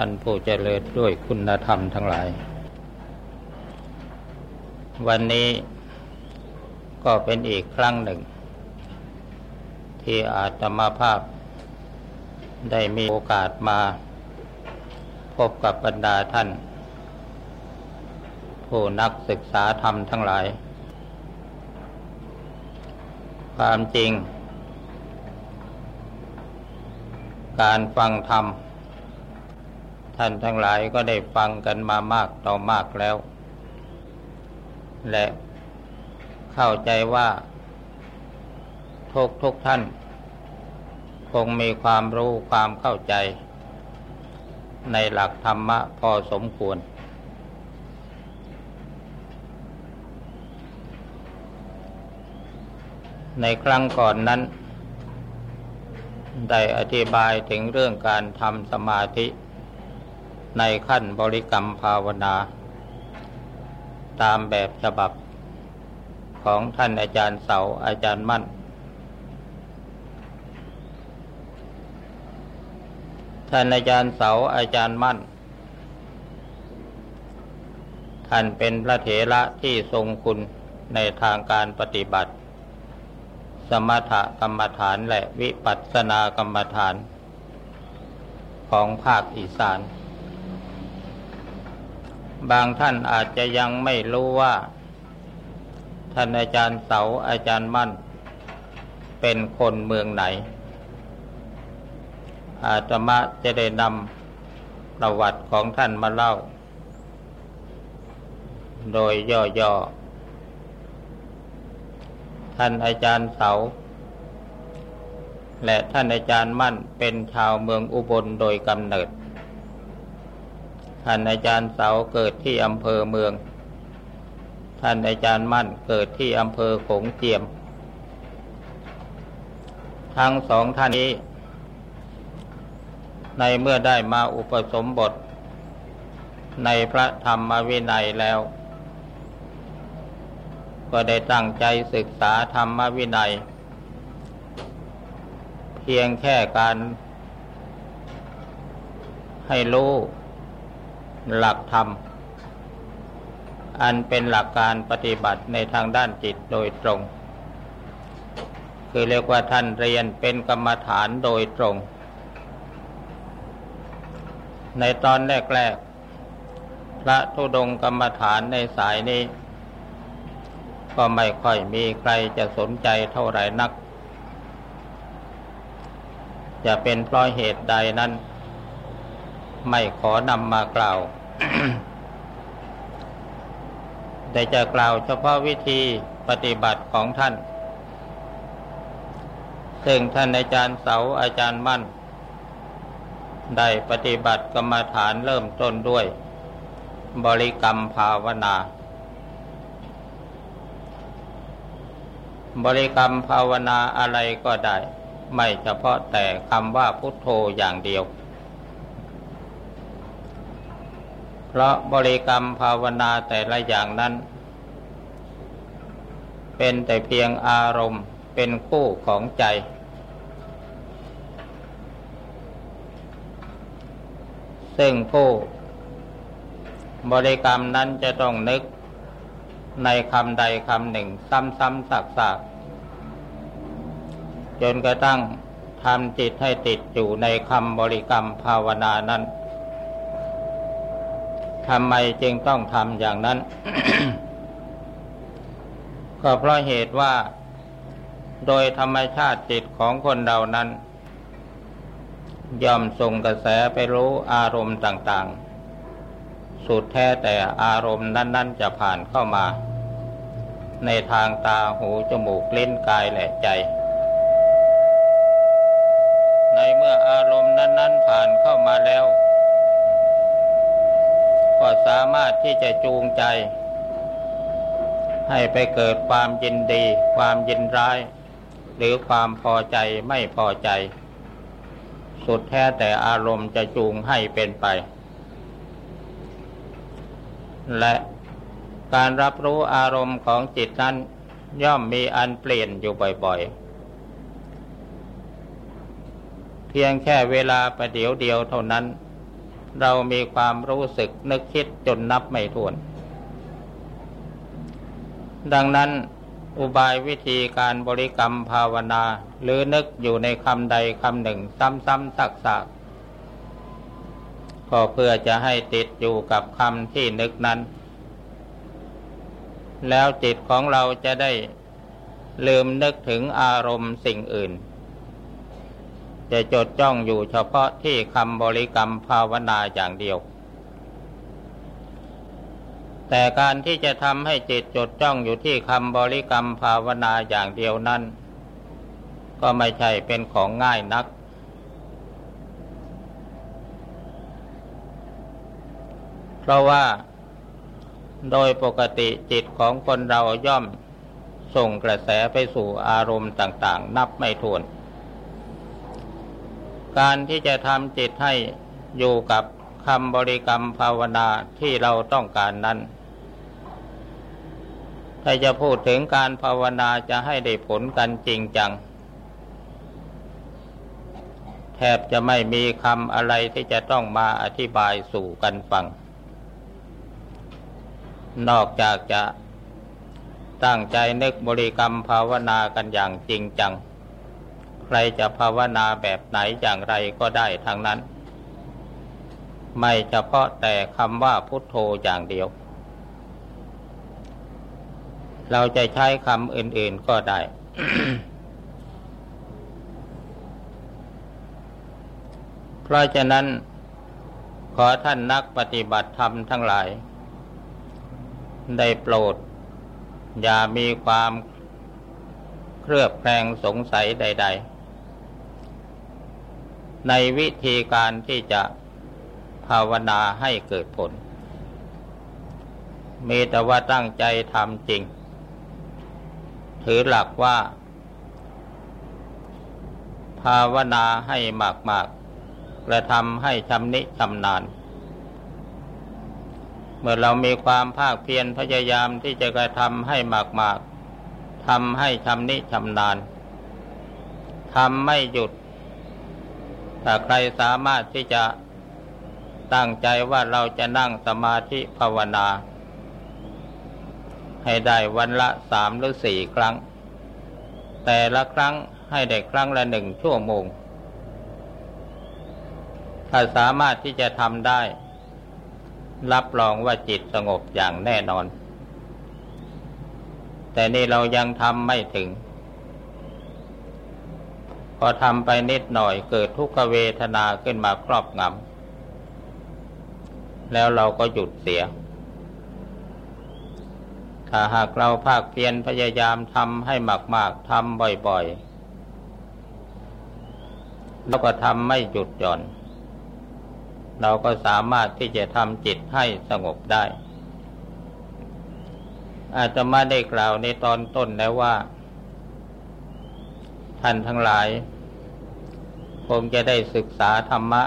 ท่านผู้เจริญด้วยคุณธรรมทั้งหลาย วันนี้ก็เป็นอีกครั้งหนึ่ง ที่อาตมาภาพได้มีโอกาสมา พบกับบรรดาท่าน ผู้นักศึกษาธรรมทั้งหลาย ความจริง การฟังธรรม ท่านทั้งหลายก็ได้ฟังกันมามากต่อมากแล้ว และเข้าใจว่าทุกทุกท่าน คงมีความรู้ความเข้าใจ ในหลักธรรมะพอสมควร ในครั้งก่อนนั้น ได้อธิบายถึงเรื่องการทำสมาธิ ในขั้นบริกรรมภาวนา ตามแบบฉบับของท่านอาจารย์เสาอาจารย์มั่น ท่านอาจารย์เสาอาจารย์มั่น ท่านเป็นพระเถระที่ทรงคุณในทางการปฏิบัติ สมถกรรมฐานและวิปัสสนากรรมฐาน ของภาคอีสาน บางท่านอาจจะยังไม่รู้ว่า ท่านอาจารย์เสาอาจารย์มั่น เป็นคนเมืองไหน อาตมาจะได้นำประวัติของท่านมาเล่า โดยย่อๆ ท่านอาจารย์เสา และท่านอาจารย์มั่นเป็นชาวเมืองอุบลโดยกำเนิด ท่านอาจารย์เสาเกิดที่อำเภอเมือง ท่านอาจารย์มั่นเกิดที่อำเภอขงเจียม ทั้งสองท่านนี้ ในเมื่อได้มาอุปสมบท ในพระธรรมวินัยแล้ว ก็ได้ตั้งใจศึกษาธรรมวินัย เพียงแค่การให้รู้ หลักธรรม อันเป็นหลักการปฏิบัติในทางด้านจิตโดยตรง คือเรียกว่าท่านเรียนเป็นกรรมฐานโดยตรง ในตอนแรกๆพระธุดงกรรมฐานในสายนี้ ก็ไม่ค่อยมีใครจะสนใจเท่าไหร่นัก จะเป็นเพราะเหตุใดนั้น ไม่ขอนำมากล่าวแต่จะกล่าวเฉพาะวิธีปฏิบัติของท่าน ซึ่งท่านอาจารย์เสาอาจารย์มั่น ได้ปฏิบัติกรรมฐานเริ่มต้นด้วย บริกรรมภาวนา บริกรรมภาวนาอะไรก็ได้ ไม่เฉพาะแต่คำว่าพุทโธอย่างเดียว เพราะบริกรรมภาวนาแต่ละอย่างนั้น เป็นแต่เพียงอารมณ์เป็นคู่ของใจ ซึ่งผู้บริกรรมนั้นจะต้องนึกในคำใดคำหนึ่ง ซ้ำๆสักๆจนกระทั่งทำจิตให้ติดอยู่ในคำบริกรรมภาวนานั้น ทำไมจึงต้องทำอย่างนั้น ก็เพราะเหตุว่า โดยธรรมชาติจิตของคนเรานั้น ย่อมส่งกระแสไปรู้อารมณ์ต่างๆ สุดแท้แต่อารมณ์นั้น ๆ จะผ่านเข้ามา ในทางตาหูจมูกเล่นกายและใจ ในเมื่ออารมณ์นั้น ๆ ผ่านเข้ามาแล้ว ก็สามารถที่จะจูงใจ ให้ไปเกิดความยินดี ความยินร้าย หรือความพอใจไม่พอใจ สุดแท้แต่อารมณ์จะจูงให้เป็นไป และการรับรู้อารมณ์ของจิตนั้น ย่อมมีอันเปลี่ยนอยู่บ่อยๆเพียงแค่เวลาประเดี๋ยวเดียวเท่านั้น เรามีความรู้สึกนึกคิดจนนับไม่ถ้วน ดังนั้นอุบายวิธีการบริกรรมภาวนา หรือนึกอยู่ในคำใดคำหนึ่งซ้ำๆซักๆก็เพื่อจะให้ติดอยู่กับคำที่นึกนั้น แล้วจิตของเราจะได้ลืมนึกถึงอารมณ์สิ่งอื่น จะจดจ้องอยู่เฉพาะที่คำบริกรรมภาวนาอย่างเดียว แต่การที่จะทำให้จิตจดจ้องอยู่ที่คำบริกรรมภาวนาอย่างเดียวนั้น ก็ไม่ใช่เป็นของง่ายนัก เพราะว่าโดยปกติจิตของคนเราย่อมส่งกระแสไปสู่อารมณ์ต่าง ๆ นับไม่ถ้วน การที่จะทำจิตให้อยู่กับคำบริกรรมภาวนาที่เราต้องการนั้น ถ้าจะพูดถึงการภาวนาจะให้ได้ผลกันจริงจัง แทบจะไม่มีคำอะไรที่จะต้องมาอธิบายสู่กันฟัง นอกจากจะตั้งใจนึกบริกรรมภาวนากันอย่างจริงจัง ใครจะภาวนาแบบไหนอย่างไรก็ได้ทั้งนั้น ไม่เฉพาะแต่คำว่าพุทโธอย่างเดียว เราจะใช้คำอื่นๆก็ได้ เพราะฉะนั้น ขอท่านนักปฏิบัติธรรมทั้งหลาย ได้โปรด อย่ามีความเครือบแคลงสงสัยใด ๆ ในวิธีการที่จะภาวนาให้เกิดผล มีแต่ว่าตั้งใจทำจริง ถือหลักว่า ภาวนาให้มากมากระทำให้ชำนิชำนาญ เมื่อเรามีความภาคเพียรพยายามที่จะกระทำให้มากมากทำให้ชำนิชำนาญทำไม่หยุด ถ้าใครสามารถที่จะตั้งใจว่าเราจะนั่งสมาธิภาวนา ให้ได้วันละสามหรือสี่ครั้ง แต่ละครั้งให้ได้ครั้งละหนึ่งชั่วโมง ถ้าสามารถที่จะทำได้ รับรองว่าจิตสงบอย่างแน่นอน แต่นี่เรายังทำไม่ถึง พอทำไปนิดหน่อยเกิดทุกขเวทนาขึ้นมาครอบงำแล้วเราก็หยุดเสีย ถ้าหากเราภาคเพียรพยายามทำให้มากๆทำบ่อยๆ แล้วก็ทำไม่หยุดหย่อน เราก็สามารถที่จะทำจิตให้สงบได้ อาจจะมาได้กล่าวในตอนต้นแล้วว่า ท่านทั้งหลาย คงจะได้ศึกษาธรรมะ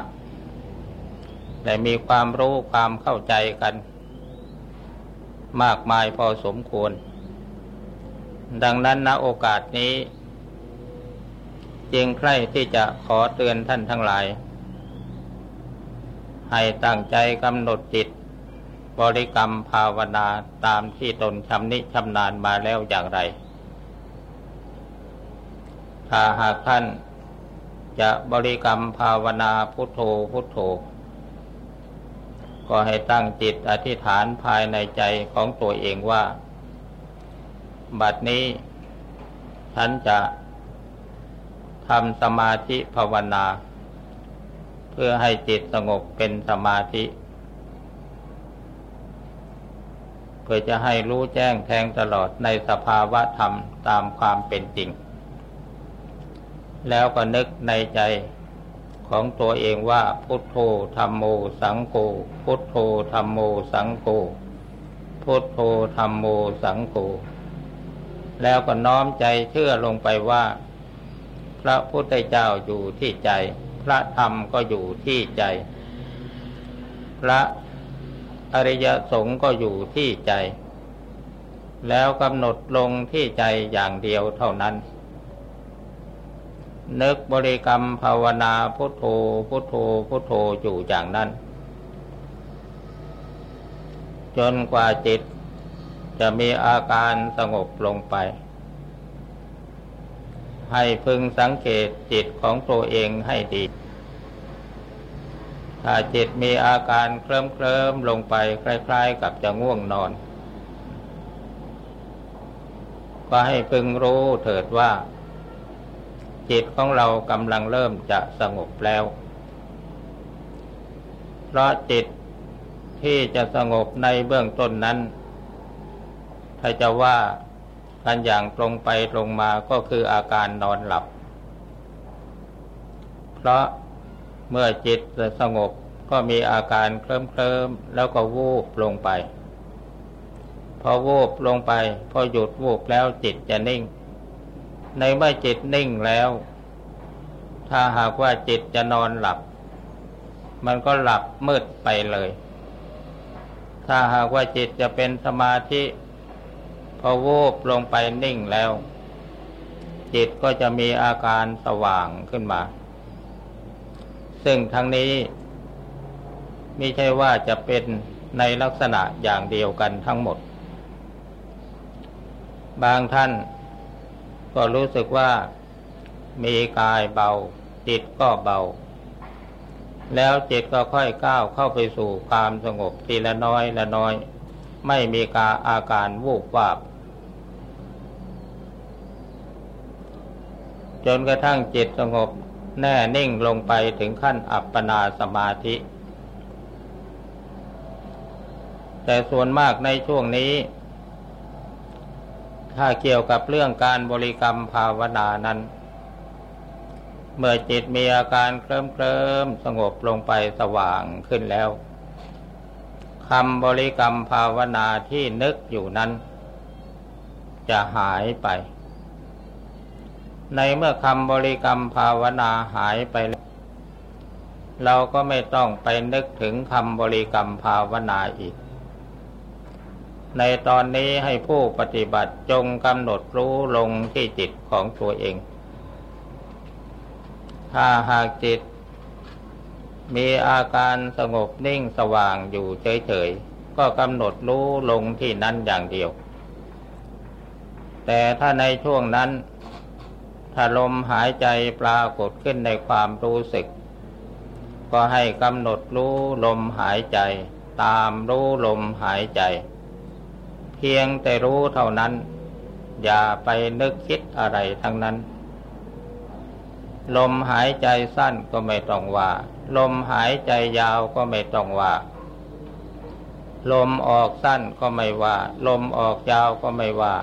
และมีความรู้ความเข้าใจกัน มากมายพอสมควร ดังนั้นณโอกาสนี้ จึงใคร่ที่จะขอเตือนท่านทั้งหลาย ให้ตั้งใจกำหนดจิต บริกรรมภาวนาตามที่ตนชำนิชำนาญมาแล้วอย่างไร ถ้าหากท่านจะบริกรรมภาวนาพุทโธพุทโธ ก็ให้ตั้งจิตอธิษฐานภายในใจของตัวเองว่า บัดนี้ฉันจะทำสมาธิภาวนา เพื่อให้จิตสงบเป็นสมาธิ เพื่อจะให้รู้แจ้งแทงตลอดในสภาวะธรรมตามความเป็นจริง แล้วก็นึกในใจของตัวเองว่าพุทโธธรรมโมสังโฆพุทโธธรรมโมสังโฆพุทโธธรรมโมสังโฆแล้วก็น้อมใจเชื่อลงไปว่า พระพุทธเจ้าอยู่ที่ใจ พระธรรมก็อยู่ที่ใจ พระอริยสงฆ์ก็อยู่ที่ใจ แล้วกำหนดลงที่ใจอย่างเดียวเท่านั้น นึกบริกรรมภาวนาพุทโธพุทโธพุทโธอยู่อย่างนั้น จนกว่าจิตจะมีอาการสงบลงไป ให้พึงสังเกตจิตของตัวเองให้ดี ถ้าจิตมีอาการเคลิ้มเคลิมลงไปคล้ายๆกับจะง่วงนอน ก็ให้พึงรู้เถิดว่า จิตของเรากำลังเริ่มจะสงบแล้ว เพราะจิตที่จะสงบในเบื้องต้นนั้น ถ้าจะว่ากันอย่างตรงไปตรงมาก็คืออาการนอนหลับ เพราะเมื่อจิตจะสงบก็มีอาการเคลิ้มเคลิมแล้วก็วูบลงไป พอวูบลงไป พอหยุดวูบแล้วจิตจะนิ่ง ในเมื่อจิตนิ่งแล้ว ถ้าหากว่าจิตจะนอนหลับ มันก็หลับมืดไปเลย ถ้าหากว่าจิตจะเป็นสมาธิพอวูบลงไปนิ่งแล้ว จิตก็จะมีอาการสว่างขึ้นมา ซึ่งทั้งนี้ไม่ใช่ว่าจะเป็นในลักษณะอย่างเดียวกันทั้งหมด บางท่าน ก็รู้สึกว่า มีกายเบา จิตก็เบา แล้วจิตก็ค่อยก้าวเข้าไปสู่ความสงบทีละน้อยละน้อย ไม่มีกาอาการวูบวาบ จนกระทั่งจิตสงบแน่นิ่งลงไปถึงขั้นอัปปนาสมาธิ แต่ส่วนมากในช่วงนี้ ถ้าเกี่ยวกับเรื่องการบริกรรมภาวนานั้น เมื่อจิตมีอาการเคลิ้มเคลิมสงบลงไปสว่างขึ้นแล้วคำบริกรรมภาวนาที่นึกอยู่นั้น จะหายไป ในเมื่อคำบริกรรมภาวนาหายไป เราก็ไม่ต้องไปนึกถึงคำบริกรรมภาวนาอีก ในตอนนี้ให้ผู้ปฏิบัติจงกำหนดรู้ลงที่จิตของตัวเอง ถ้าหากจิต มีอาการสงบนิ่งสว่างอยู่เฉยๆ ก็กำหนดรู้ลงที่นั้นอย่างเดียว แต่ถ้าในช่วงนั้น ถ้าลมหายใจปรากฏขึ้นในความรู้สึก ก็ให้กำหนดรู้ลมหายใจ ตามรู้ลมหายใจ เพียงแต่รู้เท่านั้น อย่าไปนึกคิดอะไรทั้งนั้น ลมหายใจสั้นก็ไม่ต้องว่า ลมหายใจยาวก็ไม่ต้องว่า ลมออกสั้นก็ไม่ว่า ลมออกยาวก็ไม่ว่า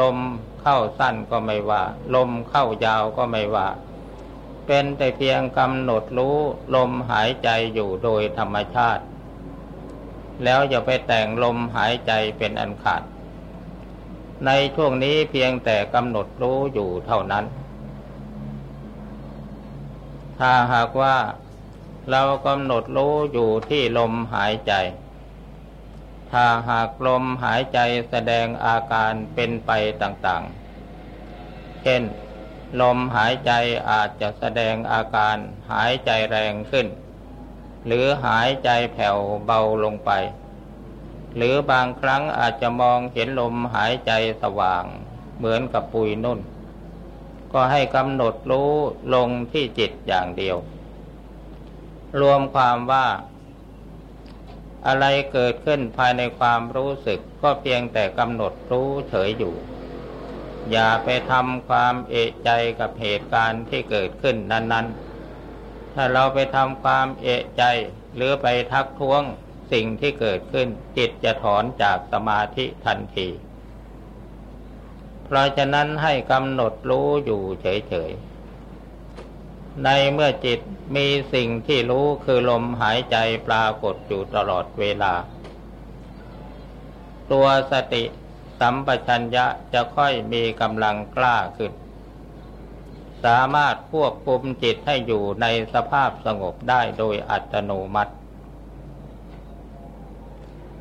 ลมเข้าสั้นก็ไม่ว่า ลมเข้ายาวก็ไม่ว่า เป็นแต่เพียงกำหนดรู้ลมหายใจอยู่โดยธรรมชาติ แล้วอย่าไปแต่งลมหายใจเป็นอันขาด ในช่วงนี้เพียงแต่กำหนดรู้อยู่เท่านั้น ถ้าหากว่าเรากำหนดรู้อยู่ที่ลมหายใจ ถ้าหากลมหายใจแสดงอาการเป็นไปต่างๆ เช่น ลมหายใจอาจจะแสดงอาการหายใจแรงขึ้น หรือหายใจแผ่วเบาลงไป หรือบางครั้งอาจจะมองเห็นลมหายใจสว่าง เหมือนกับปุยนุ่น ก็ให้กำหนดรู้ลงที่จิตอย่างเดียว รวมความว่า อะไรเกิดขึ้นภายในความรู้สึกก็เพียงแต่กำหนดรู้เฉยอยู่ อย่าไปทำความเอะใจกับเหตุการณ์ที่เกิดขึ้นนั้น ๆ ถ้าเราไปทำความเอะใจ หรือไปทักท้วงสิ่งที่เกิดขึ้น จิตจะถอนจากสมาธิทันที เพราะฉะนั้นให้กำหนดรู้อยู่เฉยๆ ในเมื่อจิตมีสิ่งที่รู้คือลมหายใจปรากฏอยู่ตลอดเวลา ตัวสติสัมปชัญญะจะค่อยมีกำลังกล้าขึ้น สามารถควบคุมจิตให้อยู่ในสภาพสงบได้โดยอัตโนมัติ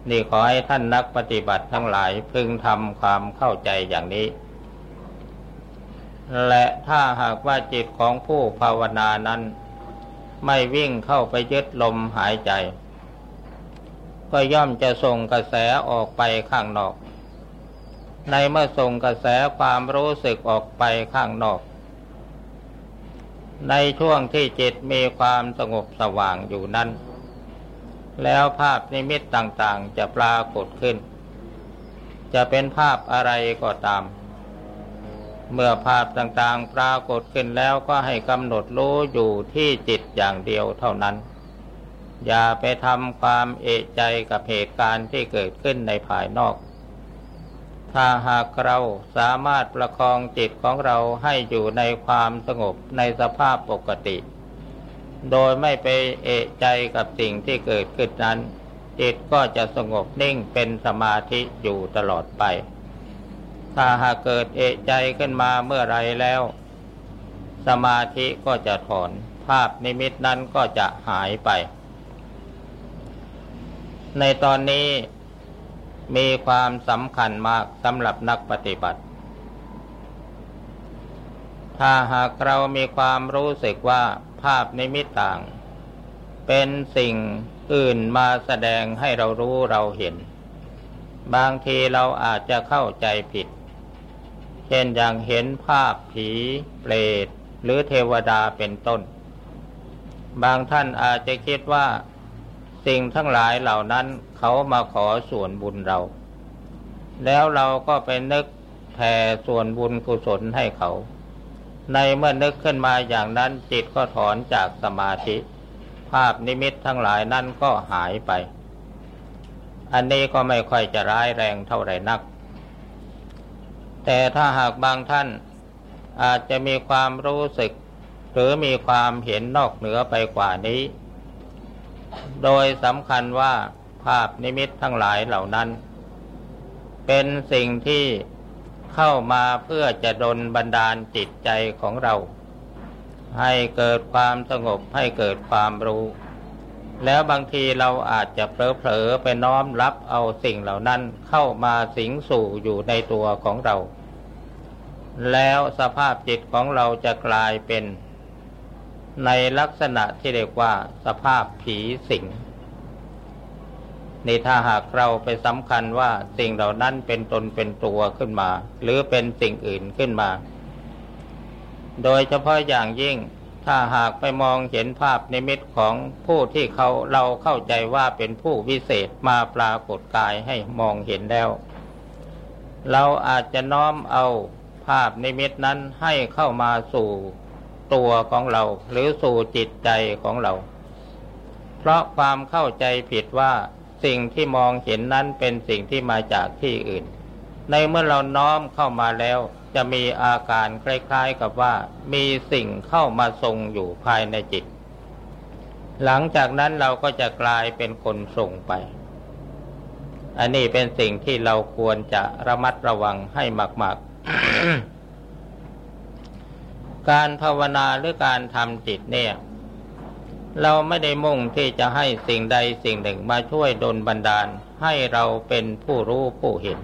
นี่ขอให้ท่านนักปฏิบัติทั้งหลายพึงทำความเข้าใจอย่างนี้ และถ้าหากว่าจิตของผู้ภาวนานั้น ไม่วิ่งเข้าไปยึดลมหายใจ ก็ย่อมจะส่งกระแสออกไปข้างนอก ในเมื่อส่งกระแสความรู้สึกออกไปข้างนอก ในช่วงที่จิตมีความสงบสว่างอยู่นั้น แล้วภาพนิมิตต่างๆจะปรากฏขึ้น จะเป็นภาพอะไรก็ตาม เมื่อภาพต่างๆปรากฏขึ้นแล้วก็ให้กำหนดรู้อยู่ที่จิตอย่างเดียวเท่านั้น อย่าไปทำความเอะใจกับเหตุการณ์ที่เกิดขึ้นในภายนอก ถ้าหากเราสามารถประคองจิตของเราให้อยู่ในความสงบในสภาพปกติ โดยไม่ไปเอะใจกับสิ่งที่เกิดขึ้นนั้น จิตก็จะสงบนิ่งเป็นสมาธิอยู่ตลอดไป ถ้าหากเกิดเอะใจขึ้นมาเมื่อไรแล้ว สมาธิก็จะถอนภาพนิมิตนั้นก็จะหายไป ในตอนนี้ มีความสำคัญมากสำหรับนักปฏิบัติ ถ้าหากเรามีความรู้สึกว่าภาพนิมิตต่าง เป็นสิ่งอื่นมาแสดงให้เรารู้เราเห็น บางทีเราอาจจะเข้าใจผิด เช่นอย่างเห็นภาพผีเปรตหรือเทวดาเป็นต้น บางท่านอาจจะคิดว่า สิ่งทั้งหลายเหล่านั้น เขามาขอส่วนบุญเรา แล้วเราก็ไปนึกแผ่ส่วนบุญกุศลให้เขา ในเมื่อนึกขึ้นมาอย่างนั้นจิตก็ถอนจากสมาธิ ภาพนิมิตทั้งหลายนั้นก็หายไป อันนี้ก็ไม่ค่อยจะร้ายแรงเท่าไหร่นัก แต่ถ้าหากบางท่านอาจจะมีความรู้สึก หรือมีความเห็นนอกเหนือไปกว่านี้ โดยสำคัญว่า ภาพนิมิตทั้งหลายเหล่านั้น เป็นสิ่งที่เข้ามาเพื่อจะดลบันดาลจิตใจของเรา ให้เกิดความสงบให้เกิดความรู้ แล้วบางทีเราอาจจะเผลอๆไปน้อมรับเอาสิ่งเหล่านั้นเข้ามาสิงสู่อยู่ในตัวของเรา แล้วสภาพจิตของเราจะกลายเป็นในลักษณะที่เรียกว่าสภาพผีสิง นี่ถ้าหากเราไปสำคัญว่าสิ่งเหล่านั้นเป็นตนเป็นตัวขึ้นมา หรือเป็นสิ่งอื่นขึ้นมา โดยเฉพาะอย่างยิ่ง ถ้าหากไปมองเห็นภาพนิมิตของผู้ที่เขาเราเข้าใจว่าเป็นผู้วิเศษมาปรากฏกายให้มองเห็นแล้ว เราอาจจะน้อมเอาภาพนิมิตนั้นให้เข้ามาสู่ตัวของเรา หรือสู่จิตใจของเรา เพราะความเข้าใจผิดว่า สิ่งที่มองเห็นนั้นเป็นสิ่งที่มาจากที่อื่น ในเมื่อเราน้อมเข้ามาแล้ว จะมีอาการคล้ายๆกับว่า มีสิ่งเข้ามาทรงอยู่ภายในจิต หลังจากนั้นเราก็จะกลายเป็นคนส่งไป อันนี้เป็นสิ่งที่เราควรจะระมัดระวังให้มาก ๆ การภาวนาหรือการทำจิตเนี่ย เราไม่ได้มุ่งที่จะให้สิ่งใดสิ่งหนึ่งมาช่วยดลบันดาลให้เราเป็นผู้รู้ผู้เห็น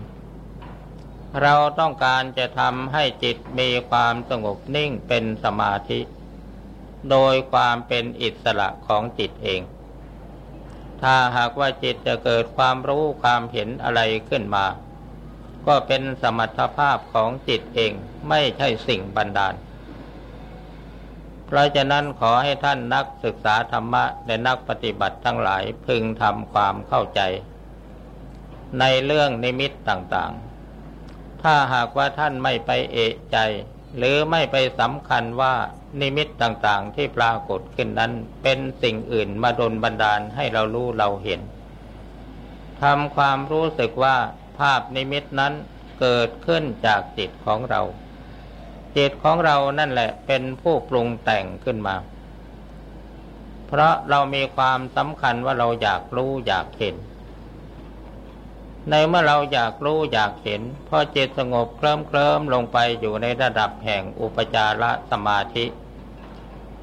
เราต้องการจะทำให้จิตมีความสงบนิ่งเป็นสมาธิ โดยความเป็นอิสระของจิตเอง ถ้าหากว่าจิตจะเกิดความรู้ความเห็นอะไรขึ้นมา ก็เป็นสมรรถภาพของจิตเองไม่ใช่สิ่งบันดาล เพราะฉะนั้นขอให้ท่านนักศึกษาธรรมะและนักปฏิบัติทั้งหลายพึงทำความเข้าใจ ในเรื่องนิมิตต่างๆ ถ้าหากว่าท่านไม่ไปเอะใจ หรือไม่ไปสำคัญว่านิมิตต่างๆ ที่ปรากฏขึ้นนั้นเป็นสิ่งอื่นมาดนบันดาลให้เรารู้เราเห็นทำความรู้สึกว่าภาพนิมิตนั้นเกิดขึ้นจากจิตของเรา จิตของเรานั่นแหละเป็นผู้ปรุงแต่งขึ้นมา เพราะเรามีความสำคัญว่าเราอยากรู้อยากเห็น ในเมื่อเราอยากรู้อยากเห็น พอจิตสงบเคลิ้มเคลิ้มลงไปอยู่ในระดับแห่งอุปจารสมาธิ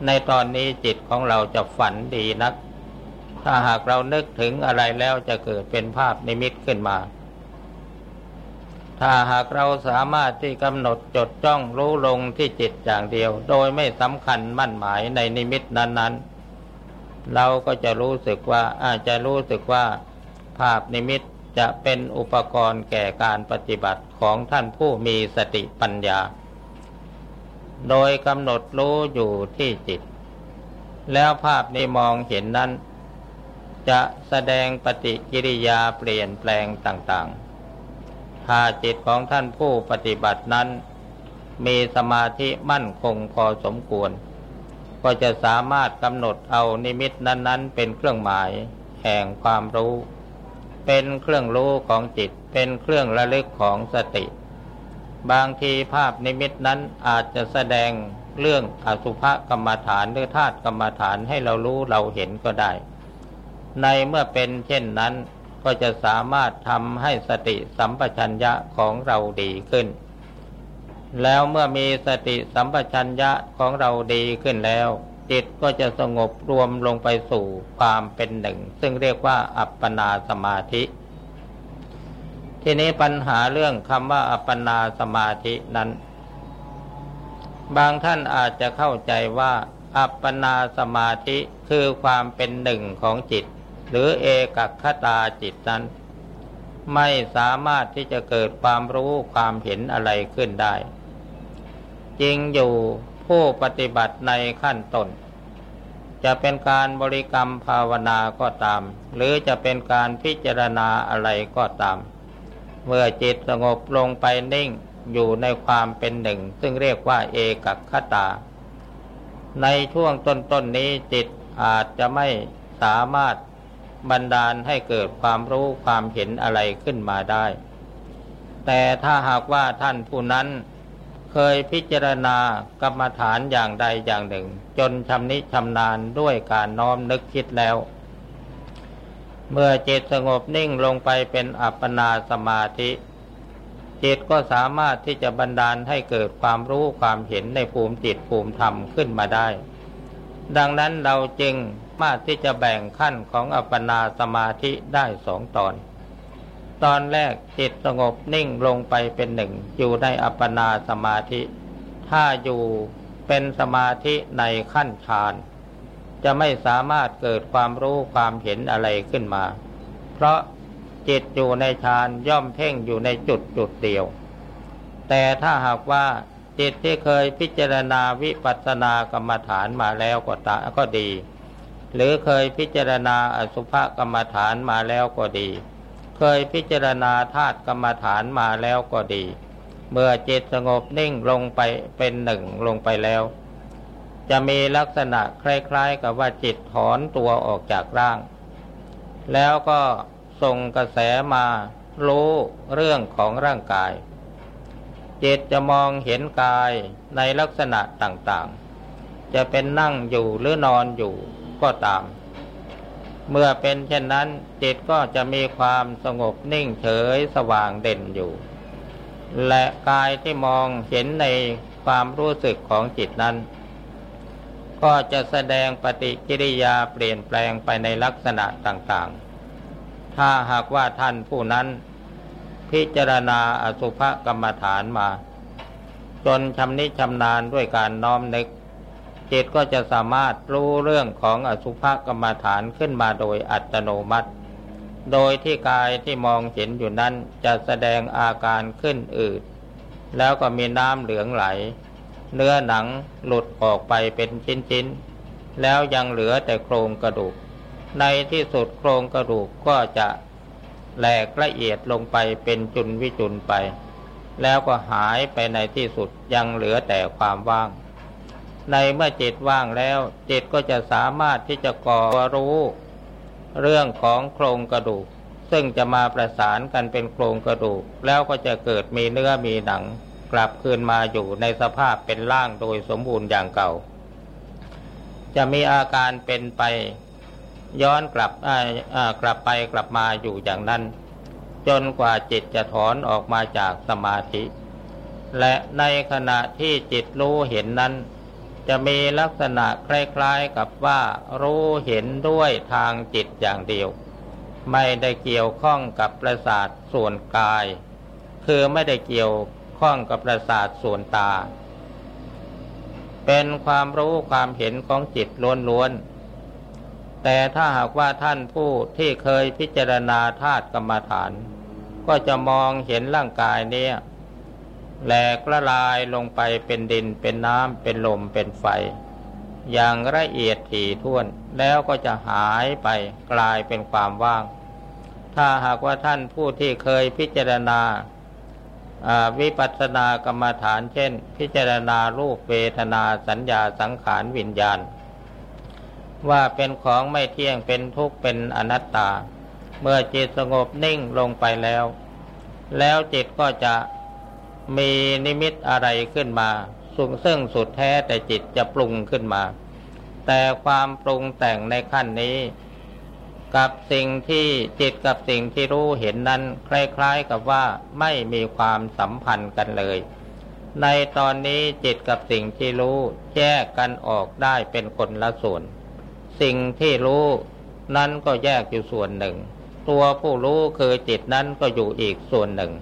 ในตอนนี้จิตของเราจะฝันดีนัก ถ้าหากเรานึกถึงอะไรแล้วจะเกิดเป็นภาพนิมิตขึ้นมา ถ้าหากเราสามารถที่กำหนดจดจ้องรู้ลงที่จิตอย่างเดียว โดยไม่สำคัญมั่นหมายในนิมิตนั้นๆ เราก็จะรู้สึกว่าอาจจะรู้สึกว่า ภาพนิมิตจะเป็นอุปกรณ์แก่การปฏิบัติของท่านผู้มีสติปัญญา โดยกำหนดรู้อยู่ที่จิต แล้วภาพนี้มองเห็นนั้น จะแสดงปฏิกิริยาเปลี่ยนแปลงต่างๆ ถ้าจิตของท่านผู้ปฏิบัตินั้น มีสมาธิมั่นคงพอสมควร ก็จะสามารถกำหนดเอานิมิตนั้น ๆ เป็นเครื่องหมาย แห่งความรู้ เป็นเครื่องรู้ของจิต เป็นเครื่องระลึกของสติ บางทีภาพนิมิตนั้นอาจจะแสดงเรื่องอสุภกรรมฐานหรือธาตุกรรมฐานให้เรารู้เราเห็นก็ได้ ในเมื่อเป็นเช่นนั้น ก็จะสามารถทำให้สติสัมปชัญญะของเราดีขึ้น แล้วเมื่อมีสติสัมปชัญญะของเราดีขึ้นแล้ว จิตก็จะสงบรวมลงไปสู่ความเป็นหนึ่ง ซึ่งเรียกว่าอัปปนาสมาธิ ทีนี้ปัญหาเรื่องคำว่าอัปปนาสมาธินั้น บางท่านอาจจะเข้าใจว่าอัปปนาสมาธิคือความเป็นหนึ่งของจิต หรือเอกคตาจิตนั้น ไม่สามารถที่จะเกิดความรู้ความเห็นอะไรขึ้นได้ จริงอยู่ผู้ปฏิบัติในขั้นต้นจะเป็นการบริกรรมภาวนาก็ตาม หรือจะเป็นการพิจารณาอะไรก็ตาม เมื่อจิตสงบลงไปนิ่งอยู่ในความเป็นหนึ่ง ซึ่งเรียกว่าเอกคตา ในช่วงต้นๆนนี้จิตอาจจะไม่สามารถ บันดาลให้เกิดความรู้ความเห็นอะไรขึ้นมาได้ แต่ถ้าหากว่าท่านผู้นั้นเคยพิจารณากรรมฐานอย่างใดอย่างหนึ่ง จนชำนิชำนาญด้วยการน้อมนึกคิดแล้ว เมื่อจิตสงบนิ่งลงไปเป็นอัปปนาสมาธิจิตก็สามารถที่จะบันดาลให้เกิดความรู้ความเห็นในภูมิจิตภูมิธรรมขึ้นมาได้ ดังนั้นเราจึง มาที่จะแบ่งขั้นของอัปปนาสมาธิได้สองตอน ตอนแรกจิตสงบนิ่งลงไปเป็นหนึ่งอยู่ในอัปปนาสมาธิ ถ้าอยู่เป็นสมาธิในขั้นฌานจะไม่สามารถเกิดความรู้ความเห็นอะไรขึ้นมา เพราะจิตอยู่ในฌานย่อมเพ่งอยู่ในจุดจุดเดียว แต่ถ้าหากว่าจิตที่เคยพิจารณาวิปัสสนากรรมฐานมาแล้วก็ตาก็ดี หรือเคยพิจารณาอสุภกรรมฐานมาแล้วก็ดี เคยพิจารณาธาตุกรรมฐานมาแล้วก็ดี เมื่อจิตสงบนิ่งลงไปเป็นหนึ่งลงไปแล้ว จะมีลักษณะคล้ายๆ กับว่าจิตถอนตัวออกจากร่าง แล้วก็ส่งกระแสมารู้เรื่องของร่างกาย จิตจะมองเห็นกายในลักษณะต่างๆ จะเป็นนั่งอยู่หรือนอนอยู่ ก็ตาม เมื่อเป็นเช่นนั้น จิตก็จะมีความสงบนิ่งเฉยสว่างเด่นอยู่ และกายที่มองเห็นในความรู้สึกของจิตนั้น ก็จะแสดงปฏิกิริยาเปลี่ยนแปลงไปในลักษณะต่างๆ ถ้าหากว่าท่านผู้นั้น พิจารณาอสุภกรรมฐานมา จนชำนิชำนาญด้วยการน้อมนึก จิตก็จะสามารถรู้เรื่องของอสุภกรรมฐานขึ้นมาโดยอัตโนมัติ โดยที่กายที่มองเห็นอยู่นั้นจะแสดงอาการขึ้นอืด แล้วก็มีน้ำเหลืองไหล เนื้อหนังหลุดออกไปเป็นชิ้นๆ แล้วยังเหลือแต่โครงกระดูก ในที่สุดโครงกระดูกก็จะแหลกละเอียดลงไปเป็นจุนวิจุนไป แล้วก็หายไปในที่สุดยังเหลือแต่ความว่าง ในเมื่อจิตว่างแล้ว จิตก็จะสามารถที่จะก่อรู้ เรื่องของโครงกระดูก ซึ่งจะมาประสานกันเป็นโครงกระดูก แล้วก็จะเกิดมีเนื้อมีหนัง กลับคืนมาอยู่ในสภาพเป็นร่างโดยสมบูรณ์อย่างเก่า จะมีอาการเป็นไป ย้อนกลับกลับไปกลับมาอยู่อย่างนั้น จนกว่าจิตจะถอนออกมาจากสมาธิ และในขณะที่จิตรู้เห็นนั้น จะมีลักษณะคล้ายๆกับว่ารู้เห็นด้วยทางจิตอย่างเดียว ไม่ได้เกี่ยวข้องกับประสาทส่วนกาย คือไม่ได้เกี่ยวข้องกับประสาทส่วนตา เป็นความรู้ความเห็นของจิตล้วนๆ แต่ถ้าหากว่าท่านผู้ที่เคยพิจารณาธาตุกรรมฐาน ก็จะมองเห็นร่างกายเนี่ย แหลกละลายลงไปเป็นดินเป็นน้ำเป็นลมเป็นไฟ อย่างละเอียดถี่ถ้วนแล้วก็จะหายไปกลายเป็นความว่าง ถ้าหากว่าท่านผู้ที่เคยพิจารณาวิปัสสนากรรมฐานเช่น พิจารณารูปเวทนาสัญญาสังขารวิญญาณ ว่าเป็นของไม่เที่ยงเป็นทุกข์เป็นอนัตตา เมื่อจิตสงบนิ่งลงไปแล้ว แล้วจิตก็จะ มีนิมิตอะไรขึ้นมาสุงซึ่งสุดแท้แต่จิตจะปรุงขึ้นมา แต่ความปรุงแต่งในขั้นนี้ กับสิ่งที่จิตกับสิ่งที่รู้เห็นนั้น คล้ายๆกับว่าไม่มีความสัมพันธ์กันเลย ในตอนนี้จิตกับสิ่งที่รู้แยกกันออกได้เป็นคนละส่วน สิ่งที่รู้นั้นก็แยกอยู่ส่วนหนึ่ง ตัวผู้รู้คือจิตนั้นก็อยู่อีกส่วนหนึ่ง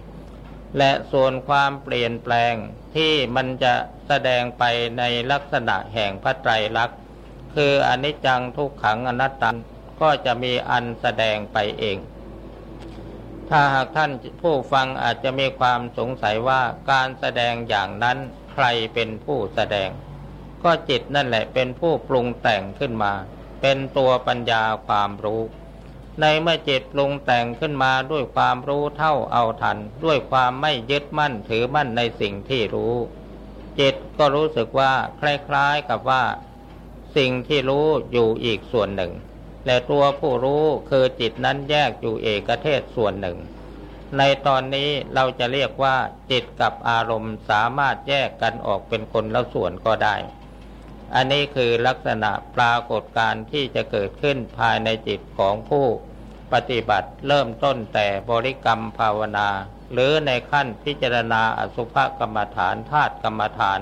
และส่วนความเปลี่ยนแปลงที่มันจะแสดงไปในลักษณะแห่งพระไตรลักษณ์คืออนิจจังทุกขังอนัตตังก็จะมีอันแสดงไปเอง ถ้าหากท่านผู้ฟังอาจจะมีความสงสัยว่าการแสดงอย่างนั้นใครเป็นผู้แสดง ก็จิตนั่นแหละเป็นผู้ปรุงแต่งขึ้นมา เป็นตัวปัญญาความรู้ ในเมื่อจิตปรุงแต่งขึ้นมาด้วยความรู้เท่าเอาทัน ด้วยความไม่ยึดมั่นถือมั่นในสิ่งที่รู้ จิตก็รู้สึกว่าคล้ายๆกับว่า สิ่งที่รู้อยู่อีกส่วนหนึ่ง และตัวผู้รู้คือจิตนั้นแยกอยู่เอกเทศส่วนหนึ่ง ในตอนนี้เราจะเรียกว่าจิตกับอารมณ์สามารถแยกกันออกเป็นคนละส่วนก็ได้อันนี้คือลักษณะปรากฏการที่จะเกิดขึ้นภายในจิตของผู้ ปฏิบัติเริ่มต้นแต่บริกรรมภาวนา หรือในขั้นพิจารณาอสุภกรรมฐานธาตุกรรมฐาน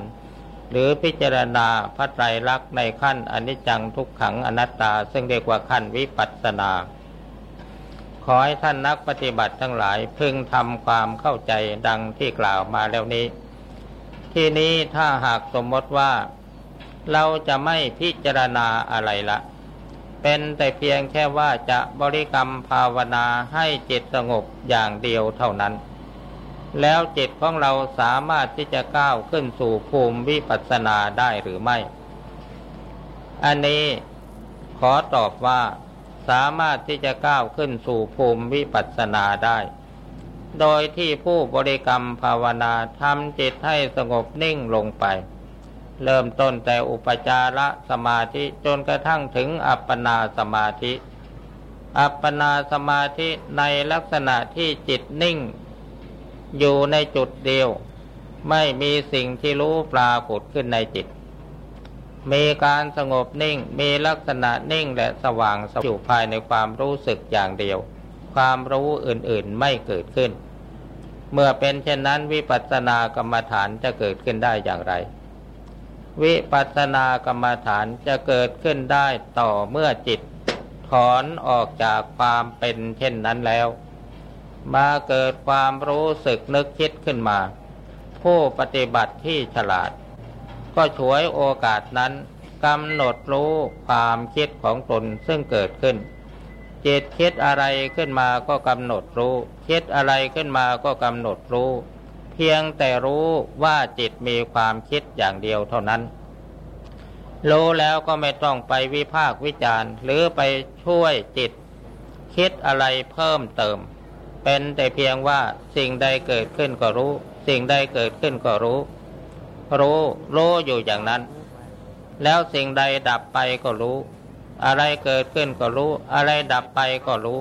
หรือพิจารณาพระไตรลักษณ์ในขั้นอนิจจังทุกขังอนัตตา ซึ่งเรียกว่าขั้นวิปัสสนา ขอให้ท่านนักปฏิบัติทั้งหลายพึงทำความเข้าใจดังที่กล่าวมาแล้วนี้ ที่นี้ถ้าหากสมมติว่า เราจะไม่พิจารณาอะไรละ เป็นแต่เพียงแค่ว่าจะบริกรรมภาวนาให้จิตสงบอย่างเดียวเท่านั้น แล้วจิตของเราสามารถที่จะก้าวขึ้นสู่ภูมิวิปัสสนาได้หรือไม่ อันนี้ขอตอบว่าสามารถที่จะก้าวขึ้นสู่ภูมิวิปัสสนาได้ โดยที่ผู้บริกรรมภาวนาทำจิตให้สงบนิ่งลงไป เริ่มต้นแต่อุปจารสมาธิจนกระทั่งถึงอัปปนาสมาธิ อัปปนาสมาธิในลักษณะที่จิตนิ่ง อยู่ในจุดเดียว ไม่มีสิ่งที่รู้ปรากฏขึ้นในจิต มีการสงบนิ่งมีลักษณะนิ่งและสว่างสอยู่ภายในความรู้สึกอย่างเดียว ความรู้อื่นๆไม่เกิดขึ้น เมื่อเป็นเช่นนั้นวิปัสสนากรรมฐานจะเกิดขึ้นได้อย่างไร วิปัสสนากรรมฐานจะเกิดขึ้นได้ต่อเมื่อจิต ถอนออกจากความเป็นเช่นนั้นแล้ว มาเกิดความรู้สึกนึกคิดขึ้นมา ผู้ปฏิบัติที่ฉลาด ก็ฉวยโอกาสนั้นกำหนดรู้ความคิดของตนซึ่งเกิดขึ้นจิตคิดอะไรขึ้นมาก็กำหนดรู้ คิดอะไรขึ้นมาก็กำหนดรู้ เพียงแต่รู้ว่าจิตมีความคิดอย่างเดียวเท่านั้น รู้แล้วก็ไม่ต้องไปวิพากวิจารณ์ หรือไปช่วยจิต คิดอะไรเพิ่มเติม เป็นแต่เพียงว่าสิ่งใดเกิดขึ้นก็รู้ สิ่งใดเกิดขึ้นก็รู้ รู้รู้อยู่อย่างนั้น แล้วสิ่งใดดับไปก็รู้ อะไรเกิดขึ้นก็รู้ อะไรดับไปก็รู้